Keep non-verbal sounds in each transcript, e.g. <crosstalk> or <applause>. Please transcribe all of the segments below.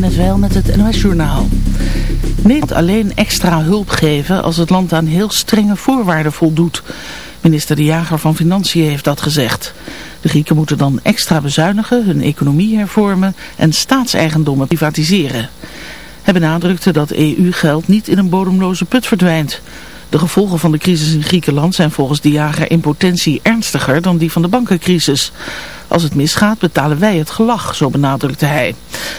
net met het NOS-journaal. Nederland alleen extra hulp geven als het land aan heel strenge voorwaarden voldoet. Minister De Jager van Financiën heeft dat gezegd. De Grieken moeten dan extra bezuinigen, hun economie hervormen en staatseigendommen privatiseren. Hij benadrukte dat EU-geld niet in een bodemloze put verdwijnt. De gevolgen van de crisis in Griekenland zijn volgens De Jager in potentie ernstiger dan die van de bankencrisis. Als het misgaat betalen wij het gelag, zo benadrukte hij.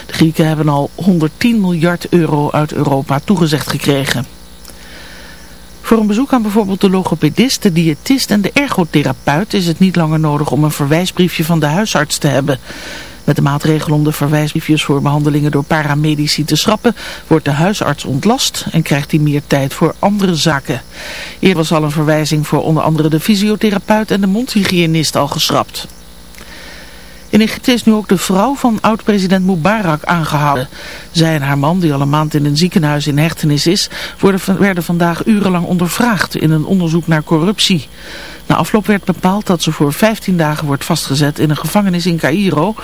De Grieken hebben al 110 miljard euro uit Europa toegezegd gekregen. Voor een bezoek aan bijvoorbeeld de logopedist, de diëtist en de ergotherapeut is het niet langer nodig om een verwijsbriefje van de huisarts te hebben. Met de maatregel om de verwijsbriefjes voor behandelingen door paramedici te schrappen, wordt de huisarts ontlast en krijgt hij meer tijd voor andere zaken. Eerder was al een verwijzing voor onder andere de fysiotherapeut en de mondhygiënist al geschrapt. In Egypte is nu ook de vrouw van oud-president Mubarak aangehouden. Zij en haar man, die al een maand in een ziekenhuis in hechtenis is, werden vandaag urenlang ondervraagd in een onderzoek naar corruptie. Na afloop werd bepaald dat ze voor 15 dagen wordt vastgezet in een gevangenis in Cairo.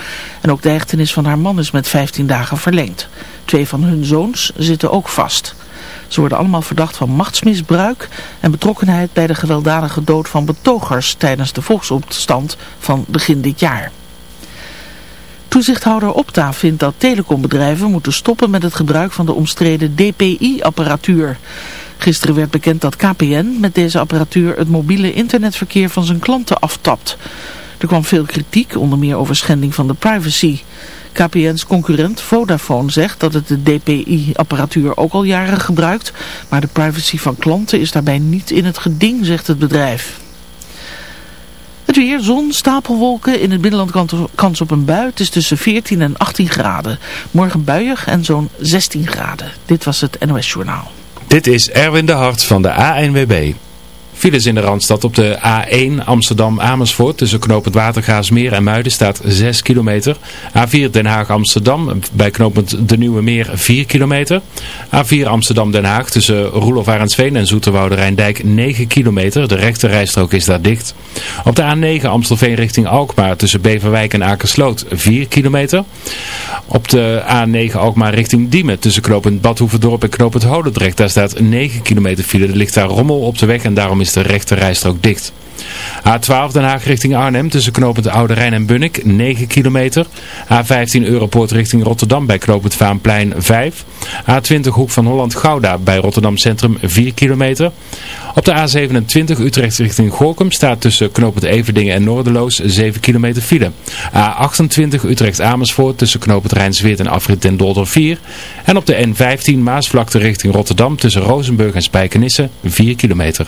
En ook de hechtenis van haar man is met 15 dagen verlengd. Twee van hun zoons zitten ook vast. Ze worden allemaal verdacht van machtsmisbruik en betrokkenheid bij de gewelddadige dood van betogers tijdens de volksopstand van begin dit jaar. Toezichthouder Opta vindt dat telecombedrijven moeten stoppen met het gebruik van de omstreden DPI-apparatuur. Gisteren werd bekend dat KPN met deze apparatuur het mobiele internetverkeer van zijn klanten aftapt. Er kwam veel kritiek, onder meer over schending van de privacy. KPN's concurrent Vodafone zegt dat het de DPI-apparatuur ook al jaren gebruikt, maar de privacy van klanten is daarbij niet in het geding, zegt het bedrijf. Het weer, zon, stapelwolken, in het binnenland kans op een bui. Het is tussen 14 en 18 graden. Morgen buiig en zo'n 16 graden. Dit was het NOS Journaal. Dit is Erwin de Hart van de ANWB. Files in de Randstad op de A1 Amsterdam-Amersfoort tussen knooppunt Watergaasmeer en Muiden staat 6 kilometer. A4 Den Haag-Amsterdam bij knooppunt De Nieuwe Meer 4 kilometer. A4 Amsterdam-Den Haag tussen Roelof Arendsveen en Zoeterwoude Rijndijk 9 kilometer. De rechte rijstrook is daar dicht. Op de A9 Amstelveen richting Alkmaar tussen Beverwijk en Akersloot 4 kilometer. Op de A9 Alkmaar richting Diemen tussen knooppunt Badhoevedorp en knooppunt Holendrecht. Daar staat 9 kilometer file. Er ligt daar rommel op de weg en daarom is is de rechte rijstrook dicht. A12 Den Haag richting Arnhem tussen knooppunt Oude Rijn en Bunnik 9 kilometer. A15 Europoort richting Rotterdam bij knooppunt Vaanplein 5. A20 Hoek van Holland Gouda bij Rotterdam Centrum 4 kilometer. Op de A27 Utrecht richting Gorkum staat tussen knooppunt Everdingen en Noorderloos 7 kilometer file. A28 Utrecht Amersfoort tussen knooppunt Rijnsweert en Afrit den Dolder 4. En op de N15 Maasvlakte richting Rotterdam tussen Rozenburg en Spijkenisse 4 kilometer.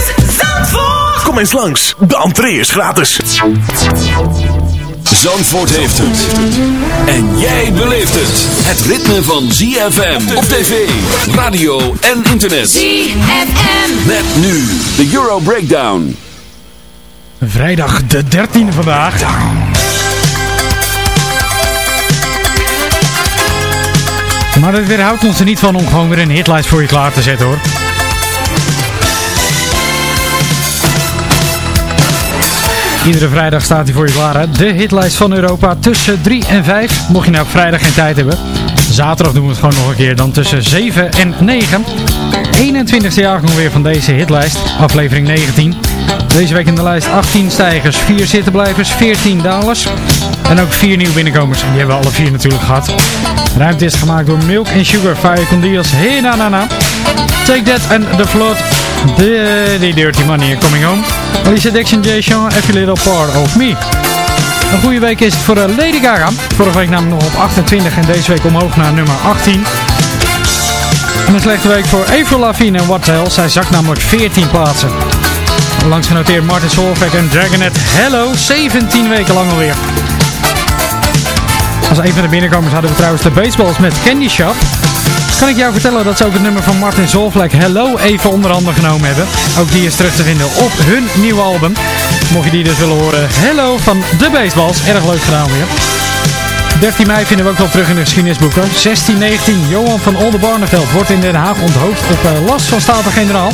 Kom eens langs, de entree is gratis. Zandvoort heeft het. En jij beleeft het. Het ritme van ZFM op tv, radio en internet. ZFM. Met nu de Euro Breakdown. Vrijdag de 13e vandaag. Maar dat weerhoudt ons er niet van om gewoon weer een hitlijst voor je klaar te zetten hoor. Iedere vrijdag staat hij voor je klaar. De hitlijst van Europa tussen 3 en 5. Mocht je nou op vrijdag geen tijd hebben. Zaterdag doen we het gewoon nog een keer. Dan tussen 7 en 9. 21ste jaar nog weer van deze hitlijst. Aflevering 19. Deze week in de lijst 18 stijgers, 4 zittenblijvers, 14 dalers. En ook 4 nieuwe binnenkomers. Die hebben we alle 4 natuurlijk gehad. Ruimte is gemaakt door Milk and Sugar, Fire Condios, Hey Na Na Na. Take That and The Flood. The, the Dirty Money Coming Home. Alicia Dixon, Jay Sean, Every Little Part of Me. Een goede week is het voor eh, Lady Gaga. Vorige week namelijk nog op 28 en deze week omhoog naar nummer 18. En een slechte week voor Avril Lavigne en What the Hell. Zij zakt namelijk 14 plaatsen. Langs genoteerd Martin Solveig en Dragonet Hello. 17 weken lang alweer. Als een van de binnenkomers hadden we trouwens de baseballs met Candy Shop. Kan ik jou vertellen dat ze ook het nummer van Martin Solveig Hello even onder handen genomen hebben. Ook die is terug te vinden op hun nieuwe album. Mocht je die dus willen horen, Hello van de Baseballs. Erg leuk gedaan weer. 13 mei vinden we ook wel terug in de geschiedenisboeken. 1619, Johan van Oldenbarneveld wordt in Den Haag onthoofd op uh, last van Staten-Generaal.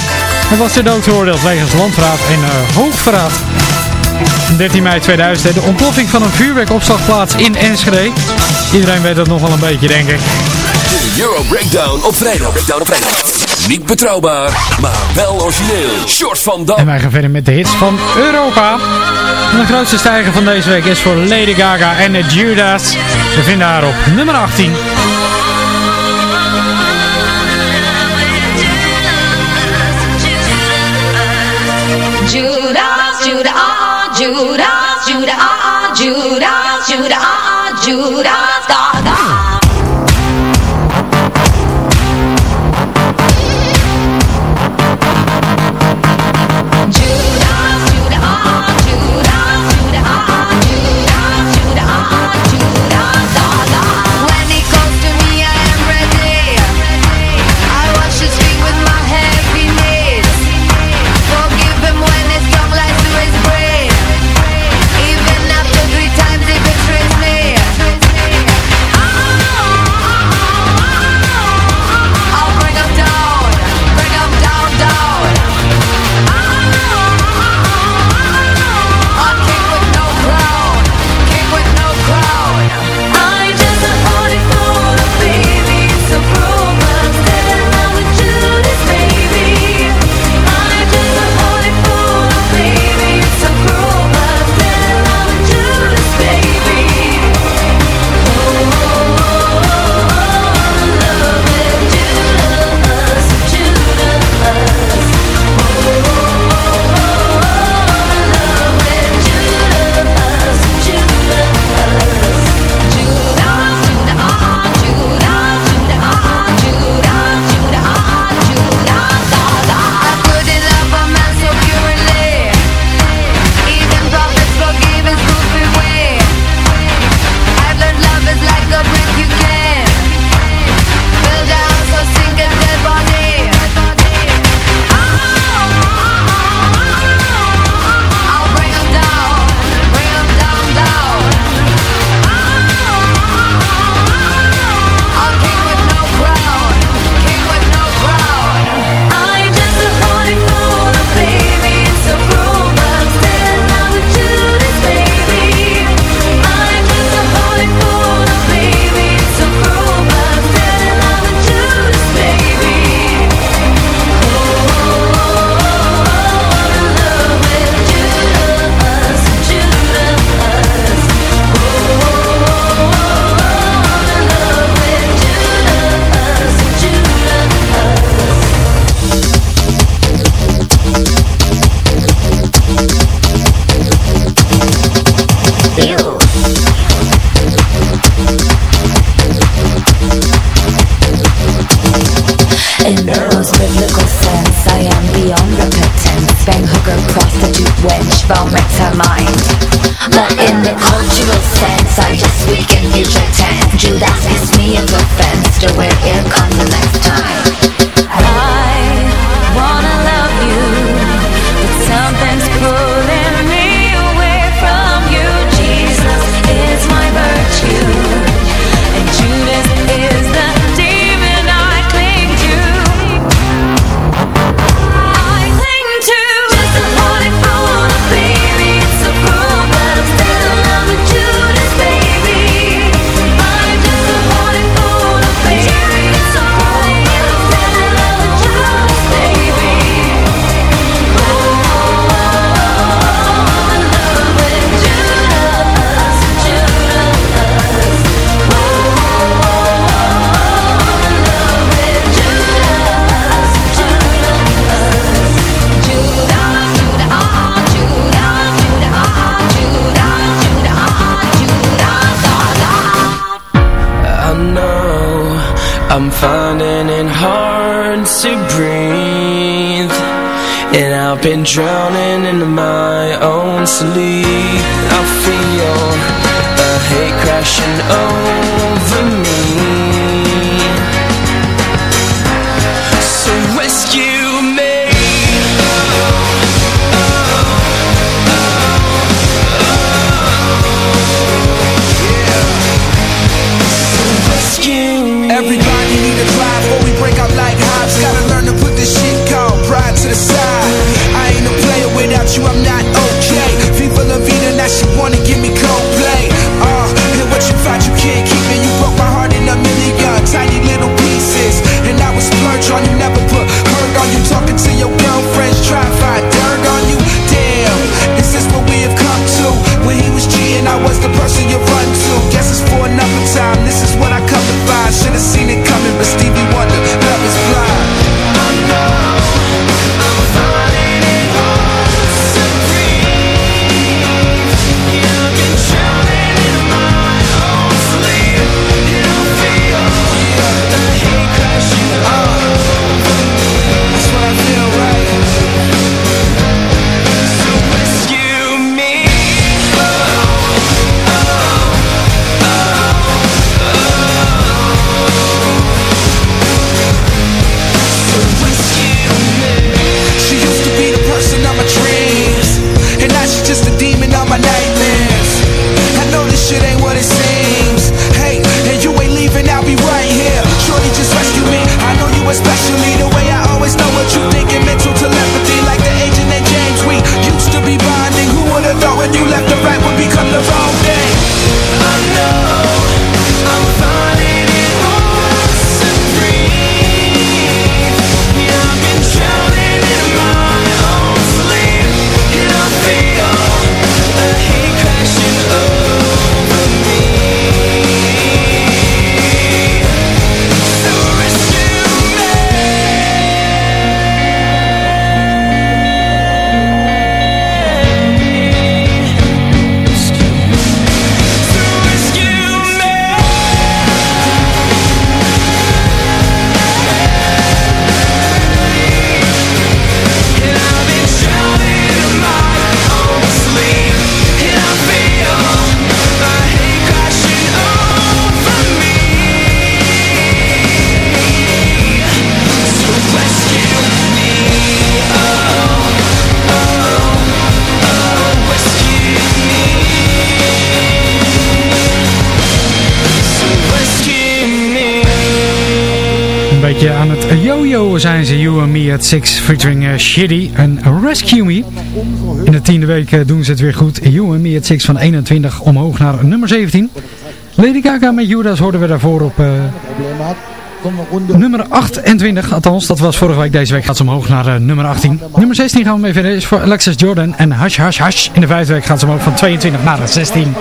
En was ter dood wegens landverraad en uh, hoogverraad. 13 mei 2000, de ontploffing van een vuurwerkopslagplaats in Enschede. Iedereen weet dat nog wel een beetje, denk ik. De Euro Breakdown op vrijdag. Breakdown op vrijdag. Niet betrouwbaar, maar wel origineel. Short van Dam. En wij gaan verder met de hits van Europa. En de grootste stijger van deze week is voor Lady Gaga en de Judas. We vinden haar op nummer 18. Judas, Judas, Judas, Judas, Judas, Judas, ah, Judas, Gaga. beetje aan het yo-yo zijn ze. You and Me at Six featuring uh, Shitty en Rescue Me. In de tiende week eh, doen ze het weer goed. You and Me at 6 van 21 omhoog naar nummer 17. Lady Gaga met Judas hoorden we daarvoor op uh, nummer 28. Althans, dat was vorige week. Deze week gaat ze omhoog naar nummer 18. Nummer 16 gaan we mee verder. is voor Alexis Jordan en Hush Hush Hush. In de vijfde week gaat ze omhoog van 22 naar 16.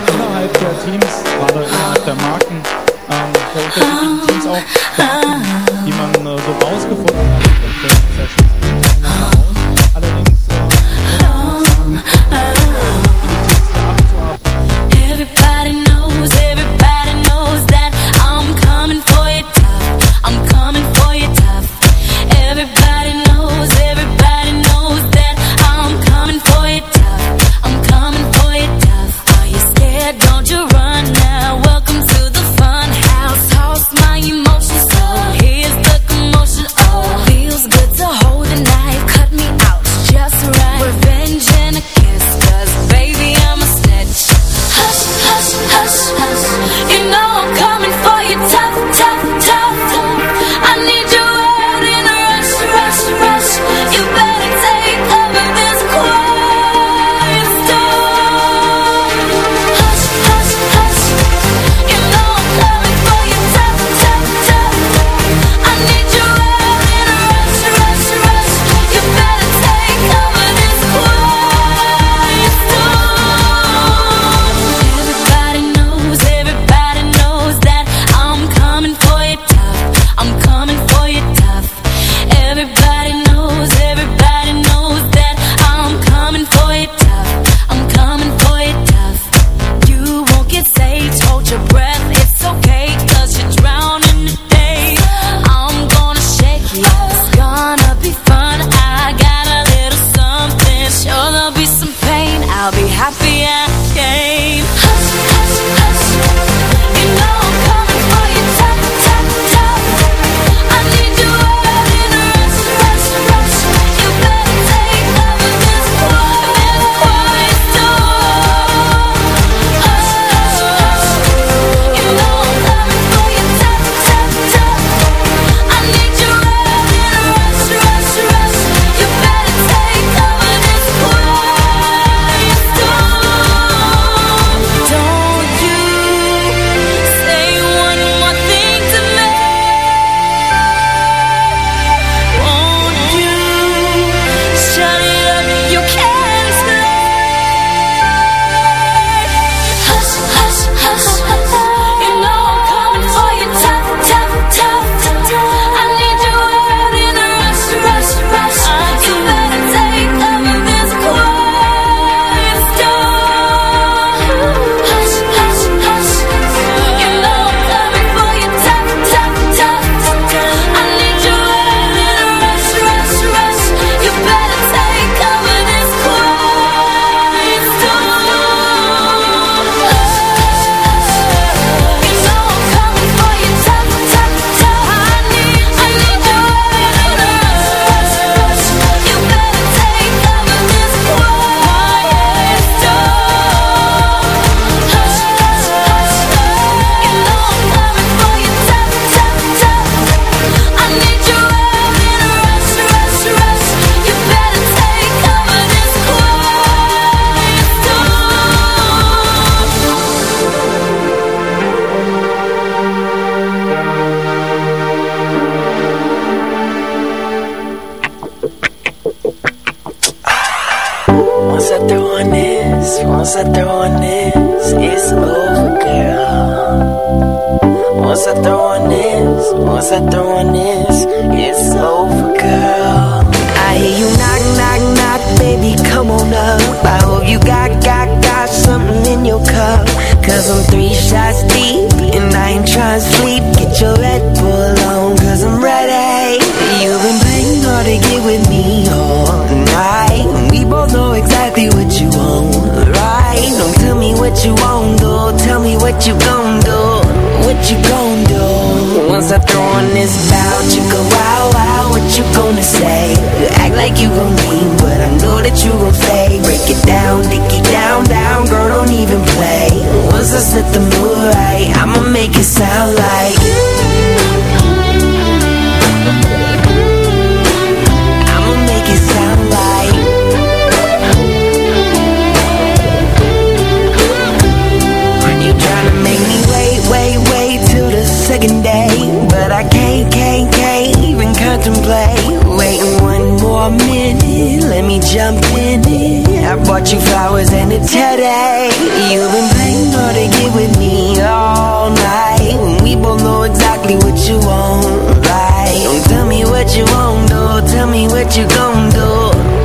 you want, right? Don't tell me what you won't do. Tell me what you gon' do.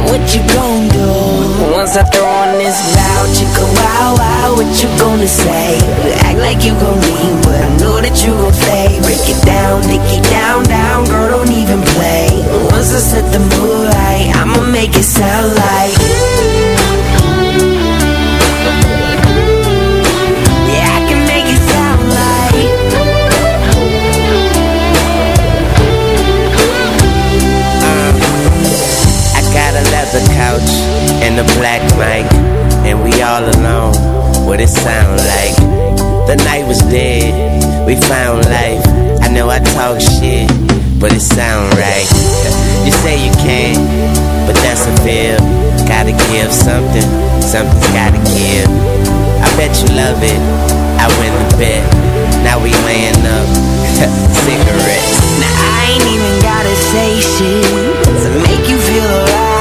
What you gon' do? Once I throw on this loud go wow wow, what you gonna say? You Act like you gon' mean, but I know that you gon' stay. Break it down, take it down, down, girl, don't even play. Once I set the mood right, I'ma make it sound like. and the black mic, and we all alone. What it sound like? The night was dead, we found life. I know I talk shit, but it sound right. you say you can't, but that's a fib. Gotta give something, something's gotta give. I bet you love it, I win the bet. Now we laying up <laughs> cigarettes. Now I ain't even gotta say shit to make you feel alright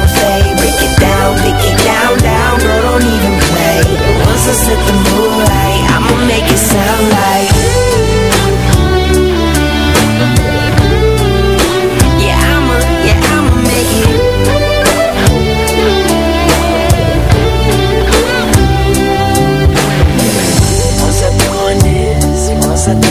the moonlight. I'ma make it sound like Yeah, I'ma, yeah, I'ma make it. Once I do once I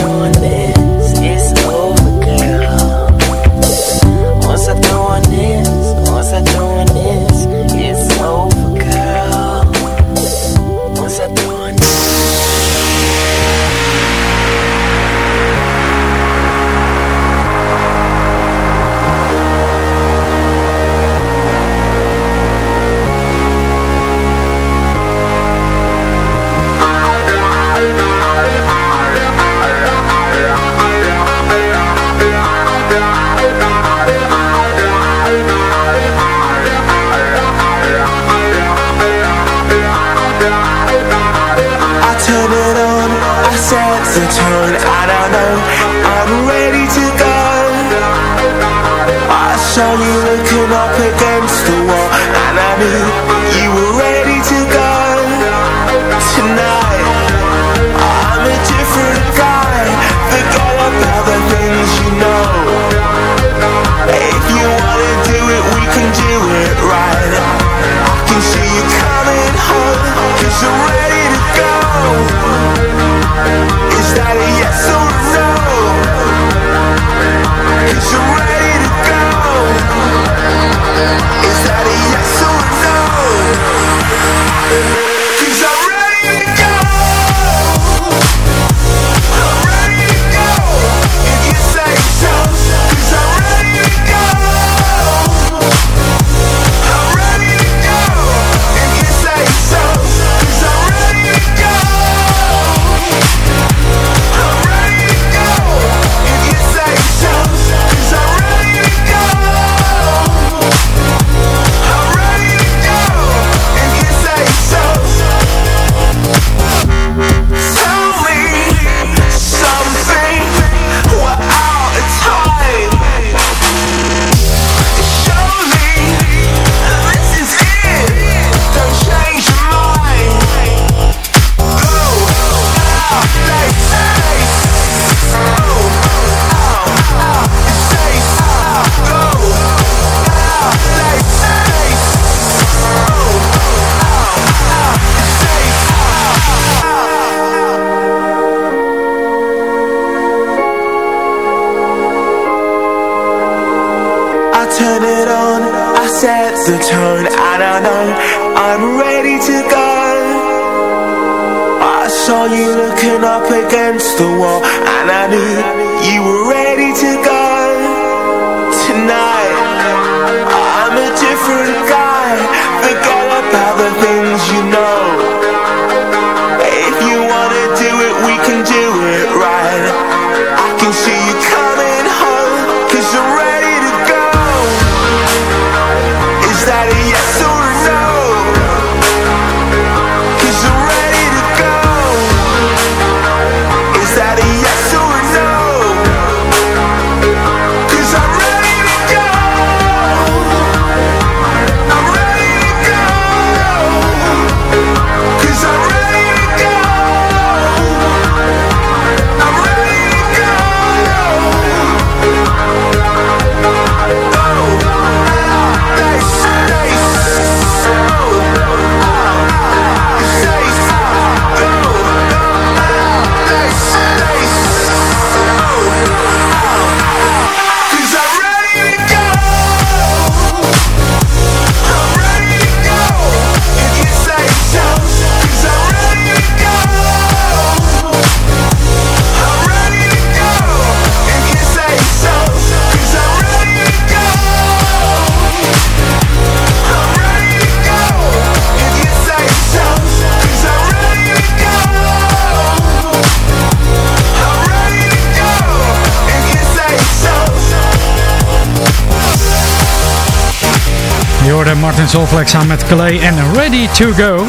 Solflex samen met Calais en Ready to Go.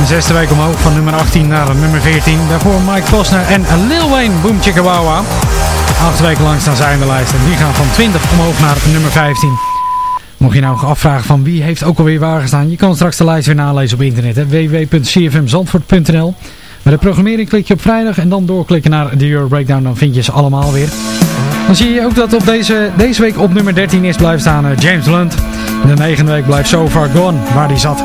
De zesde week omhoog van nummer 18 naar nummer 14. Daarvoor Mike Posner en Lil Wayne Boom Chicka Wow Wow. Acht weken lang staan zij in de lijst en die gaan van 20 omhoog naar nummer 15. Mocht je nou afvragen van wie heeft ook alweer waar gestaan, je kan straks de lijst weer nalezen op internet. www.cfmzandvoort.nl Bij de programmering klik je op vrijdag en dan doorklikken naar de Euro Breakdown, dan vind je ze allemaal weer. Dan zie je ook dat op deze, deze week op nummer 13 is blijft staan eh, James. In de negende week blijft So Far Gone, waar die zat.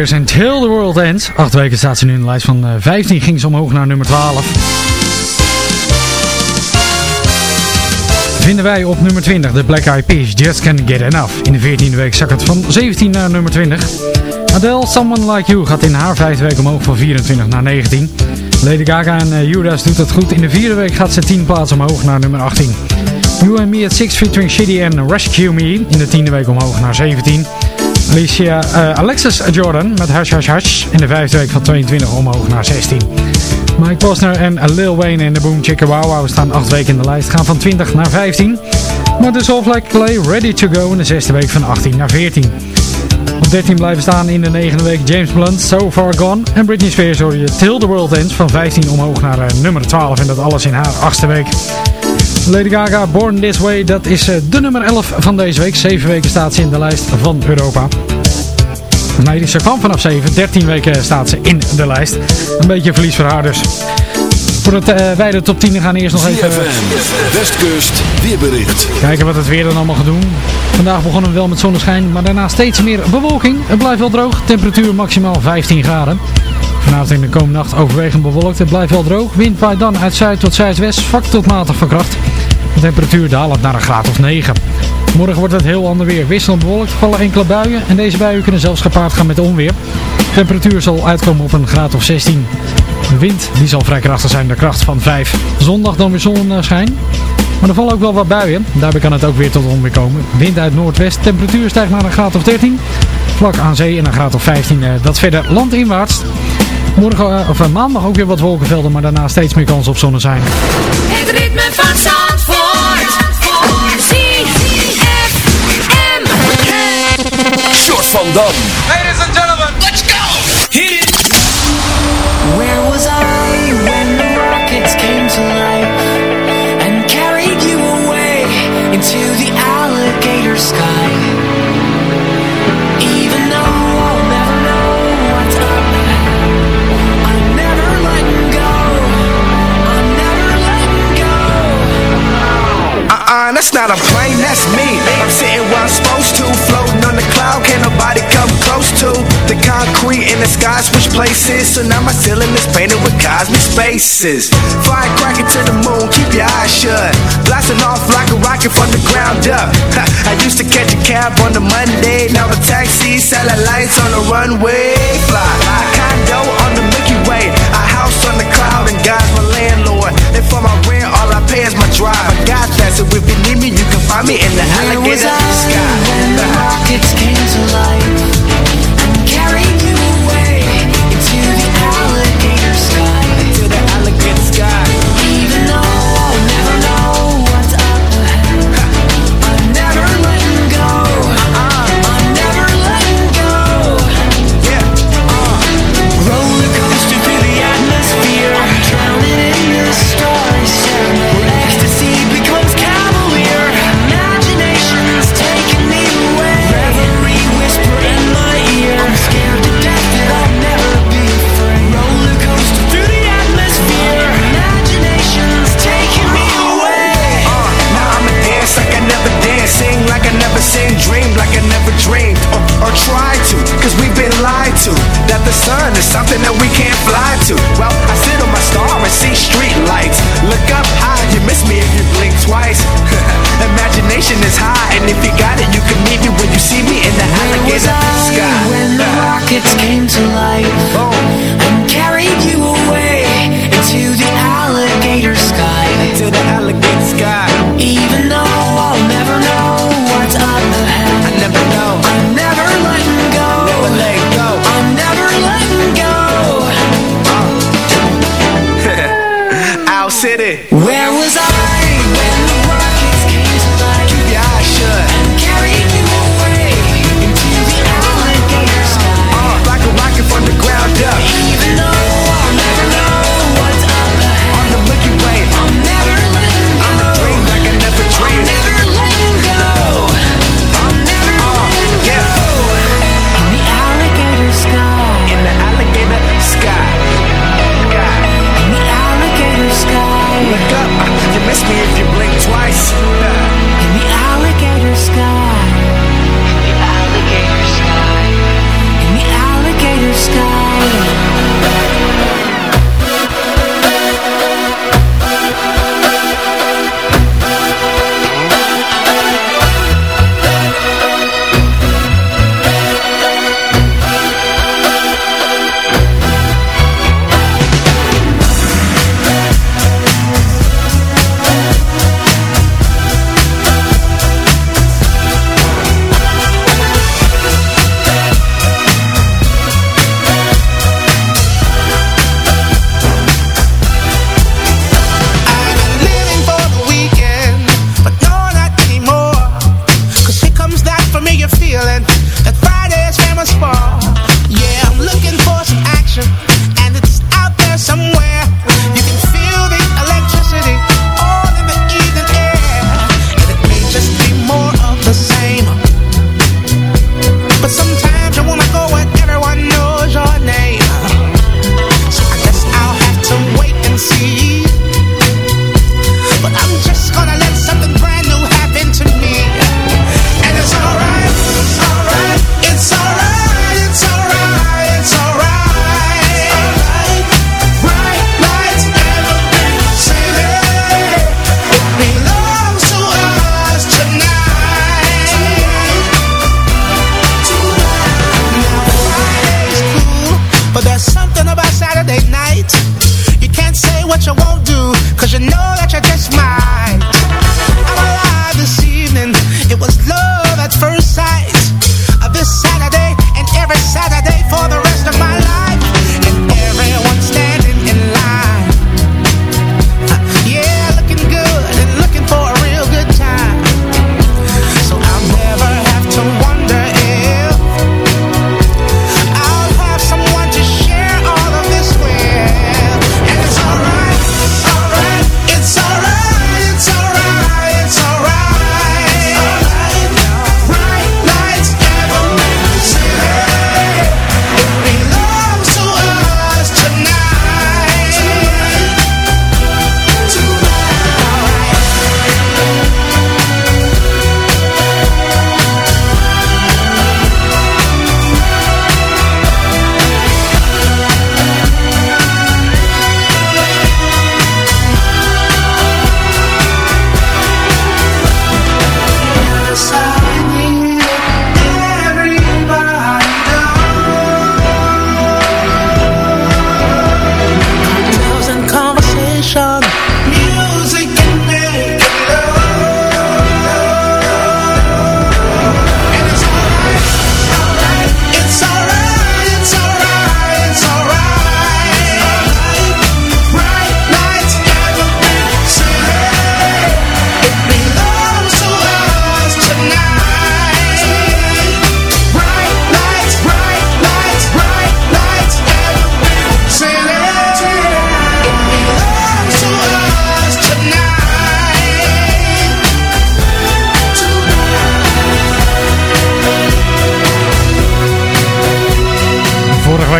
Spears en Till the World Ends. Acht weken staat ze nu in de lijst van eh, 15. Ging ze omhoog naar nummer 12. Vinden wij op nummer 20 de Black Eyed Peas Just Can't Get Enough. In de 14e week zakt het van 17 naar nummer 20. Adele Someone Like You gaat in haar vijfde week omhoog van 24 naar 19. Lady Gaga en eh, Judas doet het goed. In de vierde week gaat ze 10 plaatsen omhoog naar nummer 18. You and Me at 6 featuring Shitty en Rescue Me. In de tiende week omhoog naar 17. Alicia, eh, Alexis Jordan met Hush Hush Hush. In de vijfde week van 22 omhoog naar 16. Mike Posner en Lil Wayne in de Boom Chicka Wow Wow staan 8 weken in de lijst. Gaan van 20 naar 15. Maar de Soulfly Clay Ready to Go in de zesde week van 18 naar 14. Op 13 blijven staan in de negende week James Blunt, So Far Gone. En Britney Spears hoor je Till the World Ends van 15 omhoog naar eh, nummer 12. En dat alles in haar achtste week. Lady Gaga, Born This Way, dat is eh, de nummer 11 van deze week. 7 weken staat ze in de lijst van Europa. Nee, ze kwam vanaf 7. 13 weken staat ze in de lijst. Een beetje verlies voor haar dus. Voor het uh, wijde top 10 gaan eerst nog even... ZFM, Westkust, weerbericht. Kijken wat het weer dan allemaal gaat doen. Vandaag begonnen we wel met zonneschijn, maar daarna steeds meer bewolking. Het blijft wel droog, temperatuur maximaal 15 graden. Vanavond in de komende nacht overwegend bewolkt. Het blijft wel droog. Wind waait dan uit zuid tot zuidwest, zwak tot matig van kracht. De temperatuur dalend naar een graad of 9. Morgen wordt het heel ander weer. Wisselend bewolkt, vallen enkele buien. En deze buien kunnen zelfs gepaard gaan met onweer. De temperatuur zal uitkomen op een graad of 16. De wind die zal vrij krachtig zijn, de kracht van 5. Zondag dan weer zonneschijn. Maar er vallen ook wel wat buien. Daarbij kan het ook weer tot onweer komen. Wind uit noordwest. Temperatuur stijgt naar een graad of 13. Vlak aan zee en een graad of 15. Dat verder landinwaarts. Morgen, of maandag ook weer wat wolkenvelden, maar daarna steeds meer kans op zonneschijn. Het ritme van Zandvoort. ZFM. Short van Dam. That's not a plane, that's me. I'm sitting where I'm supposed to, floating on the cloud, can't nobody come close to the concrete in the sky, switch places. So now my ceiling is painted with cosmic spaces. Firecracker to the moon, keep your eyes shut. Blasting off like a rocket from the ground up. I used to catch a cab on the Monday, now a taxi, satellites on the runway. Fly, condo on the Milky Way, a house on the cloud, and God's rent, all I pay is my drive. I got that, so if you need me, you can find me in the Where was alligator I sky. when the rockets came to life That the sun is something that we can't fly to. Well, I sit on my star and see street lights. Look up high, you miss me if you blink twice. <laughs> Imagination is high, and if you got it, you can meet me when you see me in the alligator I sky. when the <laughs> rockets came to life oh. and carried you away into the alligator sky? To the alligator sky. Even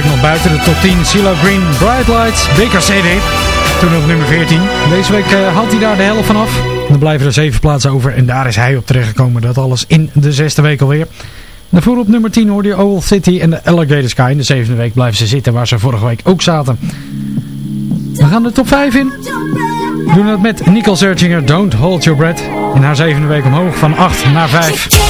week nog buiten de top 10. CeeLo Green, Bright Lights, Baker CD. Toen op nummer 14. Deze week eh, haalt hij daar de helft van af. Dan blijven er 7 plaatsen over. En daar is hij op terechtgekomen. Dat alles in de zesde week alweer. Daarvoor op nummer 10 hoorde je Owl City en de Alligator Sky. In de zevende week blijven ze zitten waar ze vorige week ook zaten. We gaan de top 5 in. We doen het met Nicole Searchinger, Don't Hold Your Breath. In haar zevende week omhoog van 8 naar 5.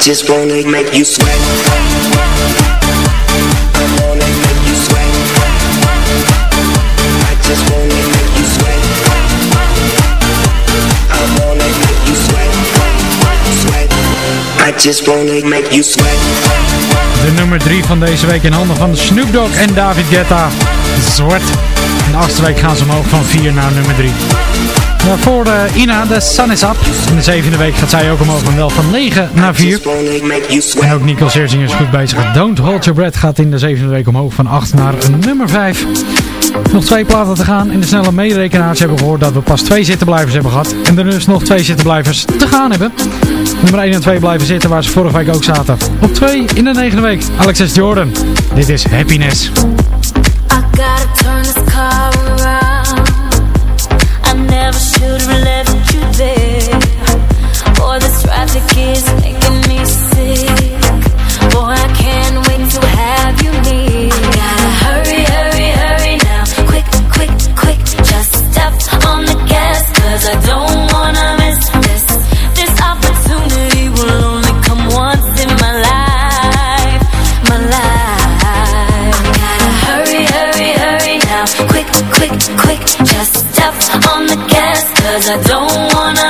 just wanna make you sweat I wanna make you sweat I just wanna make you sweat I wanna make you sweat Sweat I just wanna make you sweat De nummer 3 van deze week in handen van Snoop Dogg en David Guetta. Zwart. In de achtste week gaan ze omhoog van 4 naar nummer 3. Daarvoor uh, Ina, de Sun is Up. In de zevende week gaat zij ook omhoog van wel van 9 naar 4. En ook Nico Sersing is goed bezig. Don't Hold Your Breath gaat in de zevende week omhoog van 8 naar nummer 5. Nog twee platen te gaan. In de snelle meerekenaars hebben we gehoord dat we pas twee zittenblijvers hebben gehad. En er dus nog twee zittenblijvers te gaan hebben. Nummer 1 en 2 blijven zitten waar ze vorige week ook zaten. Op 2 in de negende week. Alexis Jordan. Dit is Happiness. I turn car children left cause I don't wanna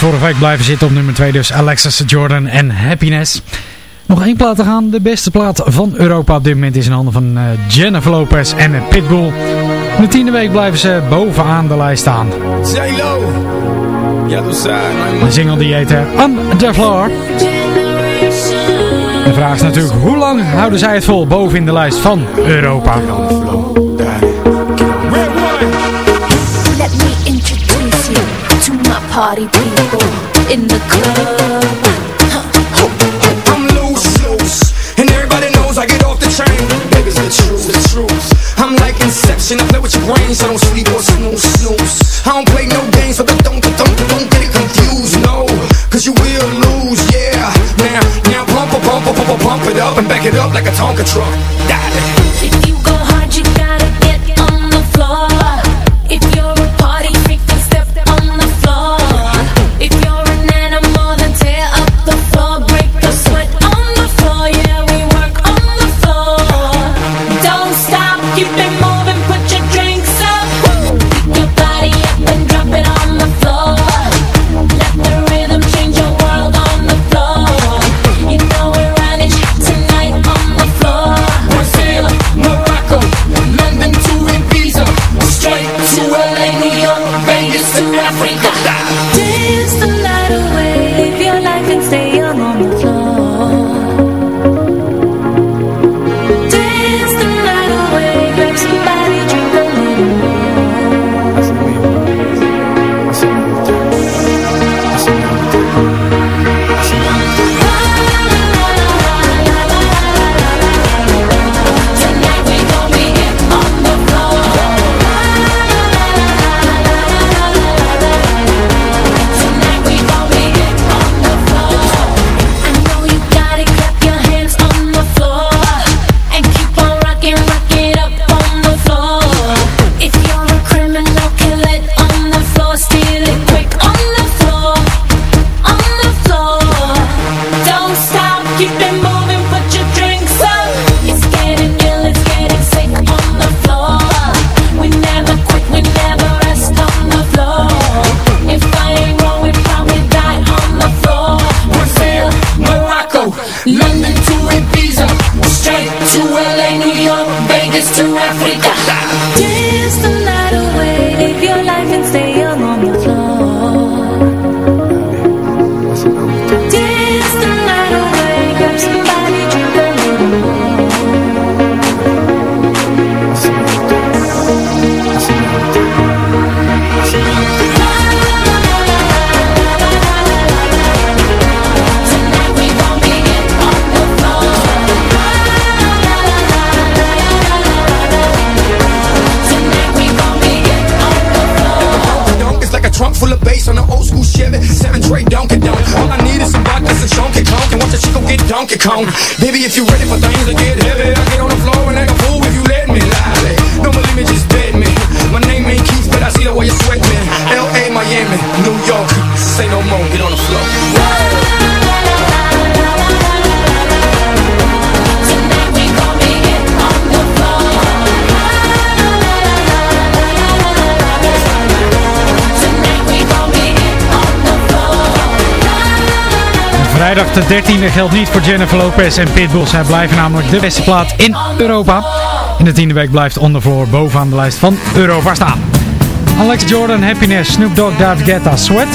vorige week blijven zitten op nummer 2. Dus Alexis Jordan en Happiness. Nog één plaat te gaan. De beste plaat van Europa op dit moment is in handen van eh, Jennifer Lopez en Pitbull. In de tiende week blijven ze bovenaan de lijst staan. De single die heet eh, On The Floor. De vraag is natuurlijk, hoe lang houden zij het vol boven in de lijst van Europa? party people in the club. I'm loose, loose, and everybody knows I get off the train. Baby's the truth, the truth. I'm like Inception, I play with your brains, so I don't sleep or snooze, snooze. I don't play no games, so don't, don't, don't, don't get it confused, no. 'Cause you will lose, yeah. Now, now pump, pump, pump, pump, pump it up and back it up like a Tonka truck. Got. honeycomb Baby, if you're ready for the. Vrijdag de 13e geldt niet voor Jennifer Lopez en Pitbull. Zij blijven namelijk de beste plaat in Europa. In de tiende week blijft On The Floor bovenaan de lijst van Europa staan. Alex Jordan, Happiness, Snoop Dogg, David Guetta, Sweat.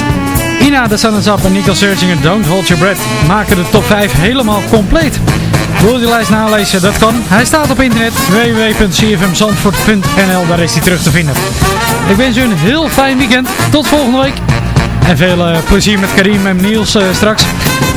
Ina, de Sun Is Up en Nico Searching Don't Hold Your Breath maken de top 5 helemaal compleet. Wil die lijst nalezen? Dat kan. Hij staat op internet www.cfmzandvoort.nl Daar is hij terug te vinden. Ik wens u een heel fijn weekend. Tot volgende week. En veel eh, plezier met Karim en Niels eh, straks.